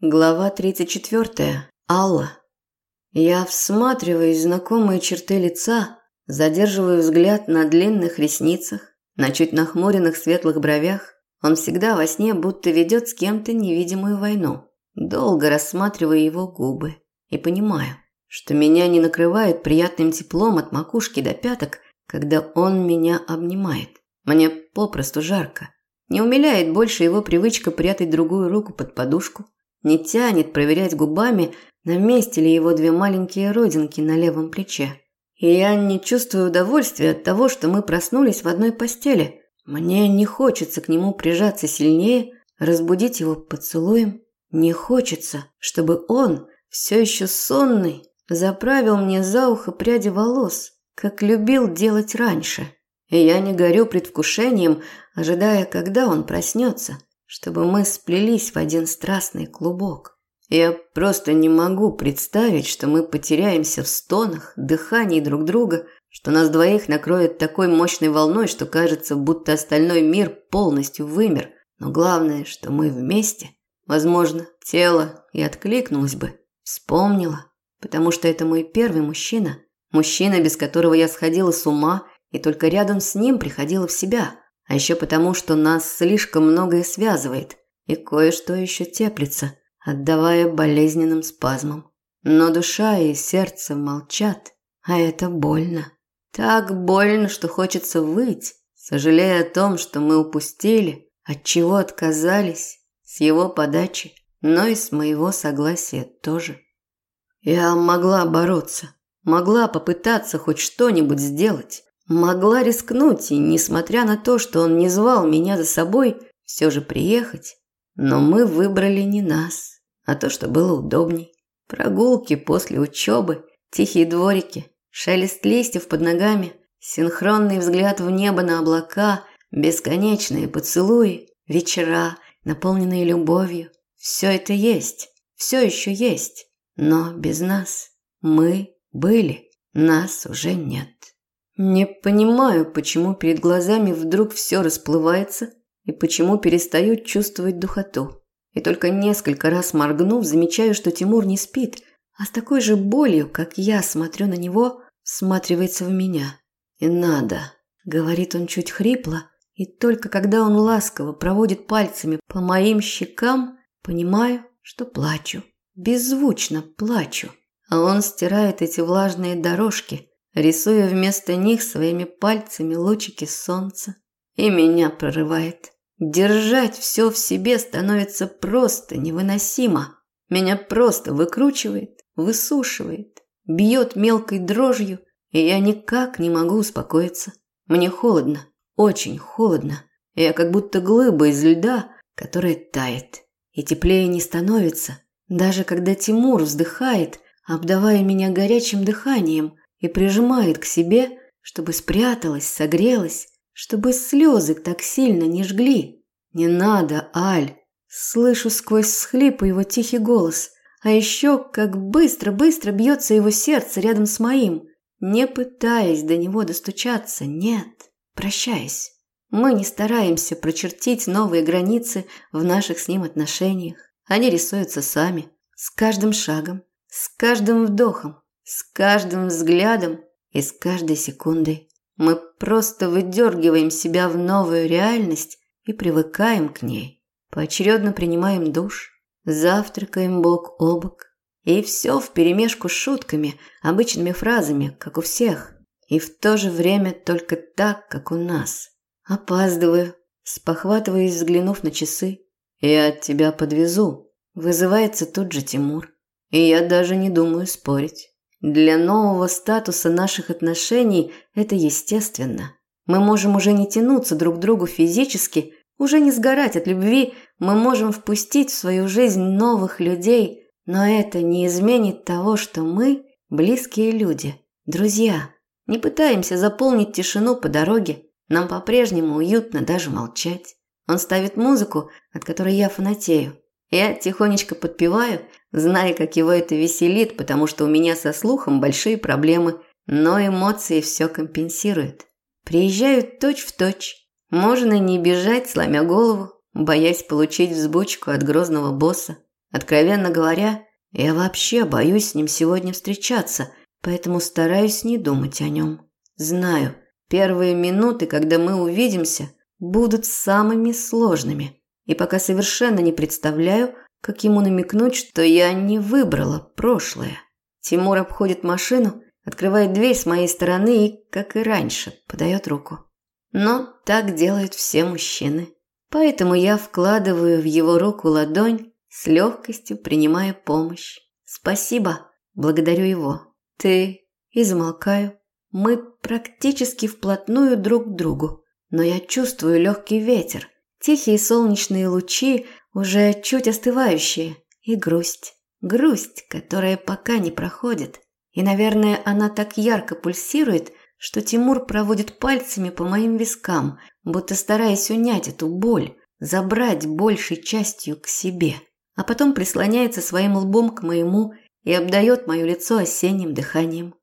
Глава 34. Алла. Я всматриваюсь в знакомые черты лица, задерживаю взгляд на длинных ресницах, на чуть нахмуренных светлых бровях. Он всегда во сне будто ведет с кем-то невидимую войну. Долго рассматриваю его губы и понимаю, что меня не накрывает приятным теплом от макушки до пяток, когда он меня обнимает. Мне попросту жарко. Не умиляет больше его привычка прятать другую руку под подушку – не тянет проверять губами, на месте ли его две маленькие родинки на левом плече. И я не чувствую удовольствия от того, что мы проснулись в одной постели. Мне не хочется к нему прижаться сильнее, разбудить его поцелуем. Не хочется, чтобы он, все еще сонный, заправил мне за ухо пряди волос, как любил делать раньше. И я не горю предвкушением, ожидая, когда он проснется чтобы мы сплелись в один страстный клубок. Я просто не могу представить, что мы потеряемся в стонах, дыхании друг друга, что нас двоих накроет такой мощной волной, что кажется, будто остальной мир полностью вымер. Но главное, что мы вместе. Возможно, тело и откликнулось бы, вспомнила, потому что это мой первый мужчина, мужчина, без которого я сходила с ума и только рядом с ним приходила в себя – а еще потому, что нас слишком многое связывает, и кое-что еще теплится, отдавая болезненным спазмам. Но душа и сердце молчат, а это больно. Так больно, что хочется выть, сожалея о том, что мы упустили, от чего отказались, с его подачи, но и с моего согласия тоже. Я могла бороться, могла попытаться хоть что-нибудь сделать, Могла рискнуть и, несмотря на то, что он не звал меня за собой, все же приехать. Но мы выбрали не нас, а то, что было удобней. Прогулки после учебы, тихие дворики, шелест листьев под ногами, синхронный взгляд в небо на облака, бесконечные поцелуи, вечера, наполненные любовью. Все это есть, все еще есть, но без нас. Мы были, нас уже нет. Не понимаю, почему перед глазами вдруг все расплывается и почему перестаю чувствовать духоту. И только несколько раз моргнув, замечаю, что Тимур не спит, а с такой же болью, как я смотрю на него, всматривается в меня. «И надо», — говорит он чуть хрипло, и только когда он ласково проводит пальцами по моим щекам, понимаю, что плачу. Беззвучно плачу. А он стирает эти влажные дорожки, рисуя вместо них своими пальцами лучики солнца. И меня прорывает. Держать все в себе становится просто невыносимо. Меня просто выкручивает, высушивает, бьет мелкой дрожью, и я никак не могу успокоиться. Мне холодно, очень холодно. Я как будто глыба из льда, которая тает. И теплее не становится, даже когда Тимур вздыхает, обдавая меня горячим дыханием, и прижимает к себе, чтобы спряталась, согрелась, чтобы слезы так сильно не жгли. «Не надо, Аль!» Слышу сквозь схлипы его тихий голос, а еще как быстро-быстро бьется его сердце рядом с моим, не пытаясь до него достучаться, нет, прощаясь. Мы не стараемся прочертить новые границы в наших с ним отношениях. Они рисуются сами, с каждым шагом, с каждым вдохом, с каждым взглядом и с каждой секундой мы просто выдергиваем себя в новую реальность и привыкаем к ней. Поочередно принимаем душ, завтракаем бок о бок. И все вперемешку с шутками, обычными фразами, как у всех. И в то же время только так, как у нас. Опаздываю, спохватываясь, взглянув на часы. «Я тебя подвезу», – вызывается тут же Тимур. И я даже не думаю спорить. Для нового статуса наших отношений это естественно. Мы можем уже не тянуться друг к другу физически, уже не сгорать от любви, мы можем впустить в свою жизнь новых людей, но это не изменит того, что мы близкие люди, друзья. Не пытаемся заполнить тишину по дороге, нам по-прежнему уютно даже молчать. Он ставит музыку, от которой я фанатею. Я тихонечко подпеваю, зная, как его это веселит, потому что у меня со слухом большие проблемы, но эмоции все компенсируют. Приезжают точь в точь. Можно не бежать, сломя голову, боясь получить взбучку от грозного босса. Откровенно говоря, я вообще боюсь с ним сегодня встречаться, поэтому стараюсь не думать о нем. Знаю, первые минуты, когда мы увидимся, будут самыми сложными. И пока совершенно не представляю, как ему намекнуть, что я не выбрала прошлое. Тимур обходит машину, открывает дверь с моей стороны и, как и раньше, подает руку. Но так делают все мужчины. Поэтому я вкладываю в его руку ладонь, с легкостью принимая помощь. Спасибо, благодарю его. Ты и замолкаю. Мы практически вплотную друг к другу, но я чувствую легкий ветер, тихие солнечные лучи, уже чуть остывающие, и грусть. Грусть, которая пока не проходит. И, наверное, она так ярко пульсирует, что Тимур проводит пальцами по моим вискам, будто стараясь унять эту боль, забрать большей частью к себе, а потом прислоняется своим лбом к моему и обдает мое лицо осенним дыханием.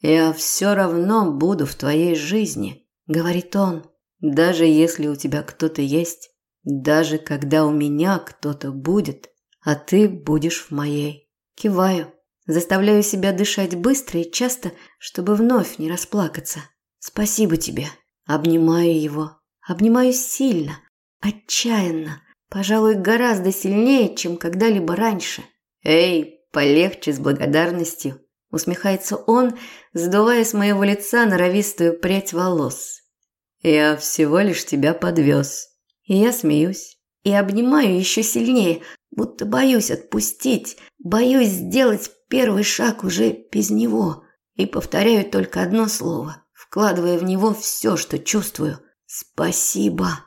«Я все равно буду в твоей жизни», – говорит он, – «даже если у тебя кто-то есть, даже когда у меня кто-то будет, а ты будешь в моей». Киваю. Заставляю себя дышать быстро и часто, чтобы вновь не расплакаться. Спасибо тебе. Обнимаю его. Обнимаю сильно, отчаянно, пожалуй, гораздо сильнее, чем когда-либо раньше. Эй, полегче с благодарностью, усмехается он, сдувая с моего лица норовистую прядь волос. Я всего лишь тебя подвез. И я смеюсь и обнимаю еще сильнее, будто боюсь отпустить, боюсь сделать первый шаг уже без него и повторяю только одно слово, вкладывая в него все, что чувствую. Спасибо.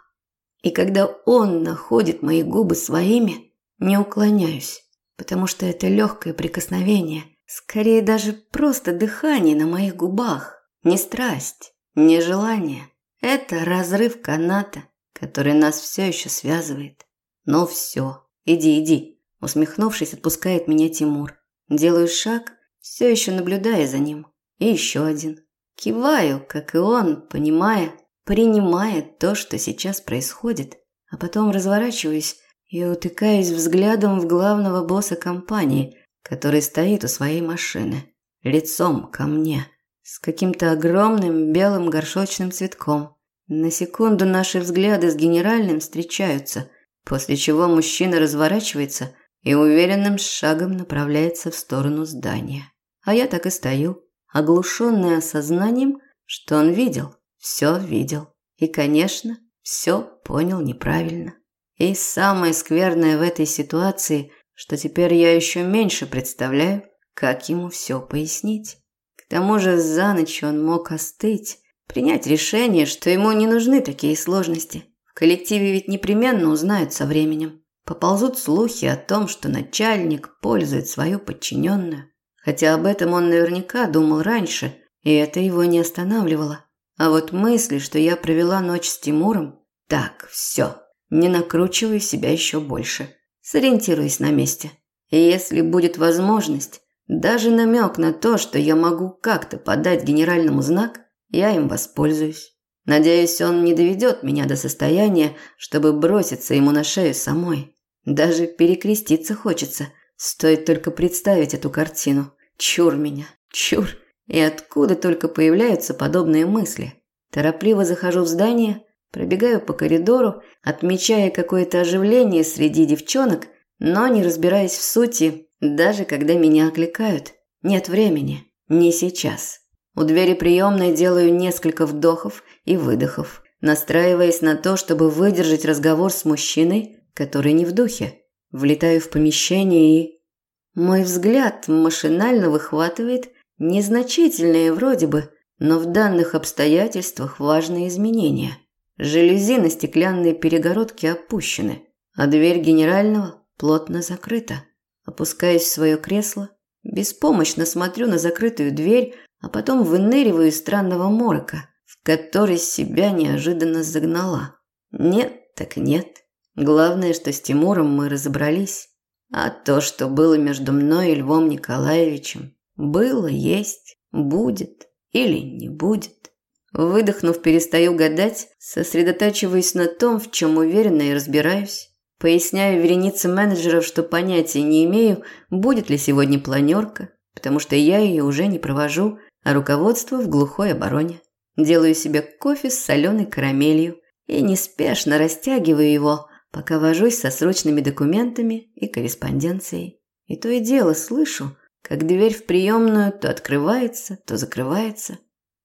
И когда он находит мои губы своими, не уклоняюсь, потому что это легкое прикосновение, скорее даже просто дыхание на моих губах, не страсть, не желание. Это разрыв каната, который нас все еще связывает. Но все, иди, иди, усмехнувшись, отпускает меня Тимур. Делаю шаг, все еще наблюдая за ним. И еще один. Киваю, как и он, понимая, принимая то, что сейчас происходит. А потом разворачиваюсь и утыкаюсь взглядом в главного босса компании, который стоит у своей машины, лицом ко мне, с каким-то огромным белым горшочным цветком. На секунду наши взгляды с генеральным встречаются, после чего мужчина разворачивается и уверенным шагом направляется в сторону здания. А я так и стою, оглушенная осознанием, что он видел, все видел. И, конечно, все понял неправильно. И самое скверное в этой ситуации, что теперь я еще меньше представляю, как ему все пояснить. К тому же за ночь он мог остыть, принять решение, что ему не нужны такие сложности. В коллективе ведь непременно узнают со временем. Поползут слухи о том, что начальник пользует свою подчиненную. Хотя об этом он наверняка думал раньше, и это его не останавливало. А вот мысли, что я провела ночь с Тимуром, так, все, не накручиваю себя еще больше. Сориентируюсь на месте. И если будет возможность, даже намек на то, что я могу как-то подать генеральному знак, я им воспользуюсь. Надеюсь, он не доведет меня до состояния, чтобы броситься ему на шею самой. Даже перекреститься хочется. Стоит только представить эту картину. Чур меня, чур. И откуда только появляются подобные мысли. Торопливо захожу в здание, пробегаю по коридору, отмечая какое-то оживление среди девчонок, но не разбираясь в сути, даже когда меня окликают. Нет времени, не сейчас. У двери приемной делаю несколько вдохов и выдохов, настраиваясь на то, чтобы выдержать разговор с мужчиной, который не в духе. Влетаю в помещение и... Мой взгляд машинально выхватывает незначительные вроде бы, но в данных обстоятельствах важные изменения. Жалюзи на стеклянной перегородке опущены, а дверь генерального плотно закрыта. Опускаясь в свое кресло, беспомощно смотрю на закрытую дверь, а потом выныриваю из странного морока, в который себя неожиданно загнала. Нет, так нет. Главное, что с Тимуром мы разобрались. А то, что было между мной и Львом Николаевичем, было, есть, будет или не будет. Выдохнув, перестаю гадать, сосредотачиваясь на том, в чем уверенно и разбираюсь. Поясняю веренице менеджеров, что понятия не имею, будет ли сегодня планерка, потому что я ее уже не провожу, а руководство в глухой обороне. Делаю себе кофе с соленой карамелью и неспешно растягиваю его, пока вожусь со срочными документами и корреспонденцией. И то и дело слышу, как дверь в приемную то открывается, то закрывается.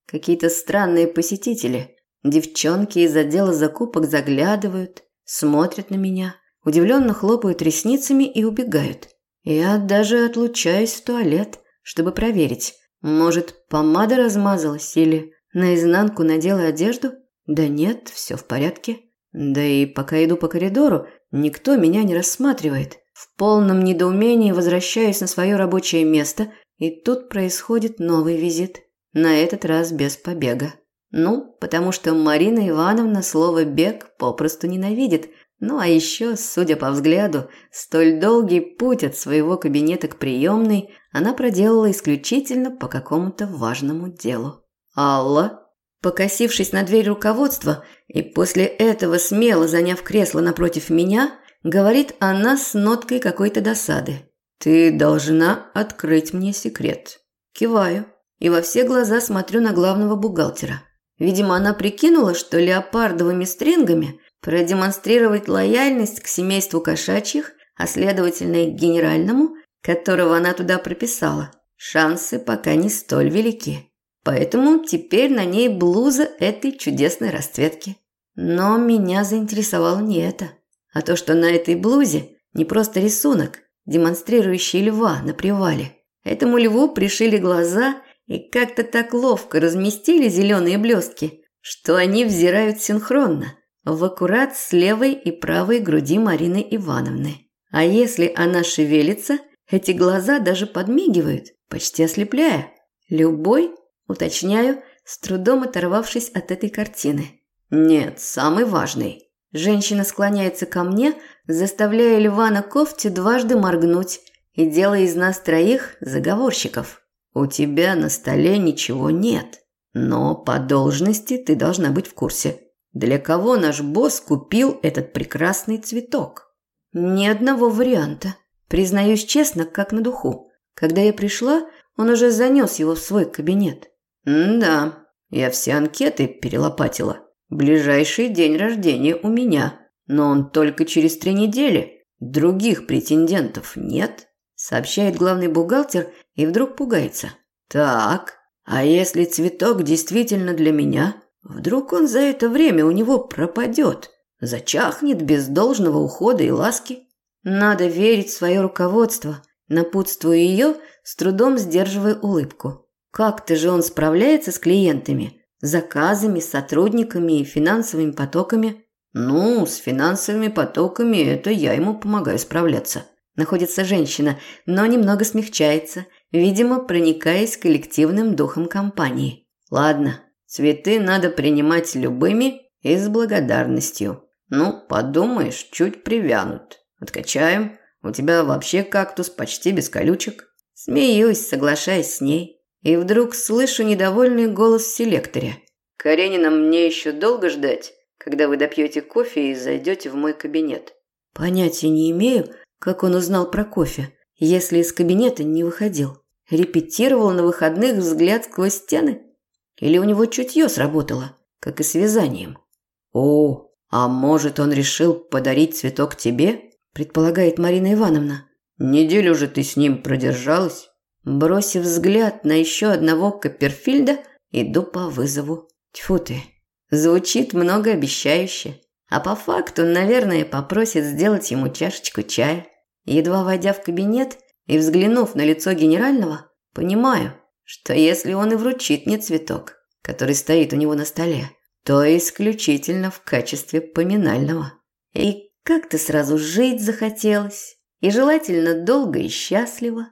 Какие-то странные посетители. Девчонки из отдела закупок заглядывают, смотрят на меня, удивленно хлопают ресницами и убегают. Я даже отлучаюсь в туалет, чтобы проверить, может, помада размазалась или наизнанку надела одежду? Да нет, все в порядке. Да и пока иду по коридору, никто меня не рассматривает. В полном недоумении возвращаюсь на свое рабочее место, и тут происходит новый визит. На этот раз без побега. Ну, потому что Марина Ивановна слово «бег» попросту ненавидит. Ну, а еще, судя по взгляду, столь долгий путь от своего кабинета к приемной она проделала исключительно по какому-то важному делу. «Алла?» Покосившись на дверь руководства и после этого смело заняв кресло напротив меня, говорит она с ноткой какой-то досады. «Ты должна открыть мне секрет». Киваю и во все глаза смотрю на главного бухгалтера. Видимо, она прикинула, что леопардовыми стрингами продемонстрировать лояльность к семейству кошачьих, а следовательно и к генеральному, которого она туда прописала. Шансы пока не столь велики. Поэтому теперь на ней блуза этой чудесной расцветки. Но меня заинтересовало не это, а то, что на этой блузе не просто рисунок, демонстрирующий льва на привале. Этому льву пришили глаза и как-то так ловко разместили зеленые блестки, что они взирают синхронно, в аккурат с левой и правой груди Марины Ивановны. А если она шевелится, эти глаза даже подмигивают, почти ослепляя. Любой, уточняю, с трудом оторвавшись от этой картины. Нет, самый важный. Женщина склоняется ко мне, заставляя льва на кофте дважды моргнуть и делая из нас троих заговорщиков. У тебя на столе ничего нет, но по должности ты должна быть в курсе. Для кого наш босс купил этот прекрасный цветок? Ни одного варианта. Признаюсь честно, как на духу. Когда я пришла, он уже занес его в свой кабинет. да, я все анкеты перелопатила. Ближайший день рождения у меня, но он только через три недели. Других претендентов нет сообщает главный бухгалтер и вдруг пугается. Так, а если цветок действительно для меня, вдруг он за это время у него пропадет, зачахнет без должного ухода и ласки? Надо верить в свое руководство, напутствую ее, с трудом сдерживая улыбку. Как-то же он справляется с клиентами, заказами, сотрудниками и финансовыми потоками. Ну, с финансовыми потоками это я ему помогаю справляться находится женщина, но немного смягчается, видимо, проникаясь коллективным духом компании. Ладно, цветы надо принимать любыми и с благодарностью. Ну, подумаешь, чуть привянут. Откачаем. У тебя вообще кактус почти без колючек. Смеюсь, соглашаясь с ней. И вдруг слышу недовольный голос в селекторе. «Каренина, мне еще долго ждать, когда вы допьете кофе и зайдете в мой кабинет?» Понятия не имею, как он узнал про кофе, если из кабинета не выходил? Репетировал на выходных взгляд сквозь стены? Или у него чутье сработало, как и с вязанием? О, а может, он решил подарить цветок тебе? Предполагает Марина Ивановна. Неделю же ты с ним продержалась. Бросив взгляд на еще одного Копперфильда, иду по вызову. Тьфу ты. Звучит многообещающе. А по факту, наверное, попросит сделать ему чашечку чая. Едва войдя в кабинет и взглянув на лицо генерального, понимаю, что если он и вручит мне цветок, который стоит у него на столе, то исключительно в качестве поминального. И как-то сразу жить захотелось, и желательно долго и счастливо.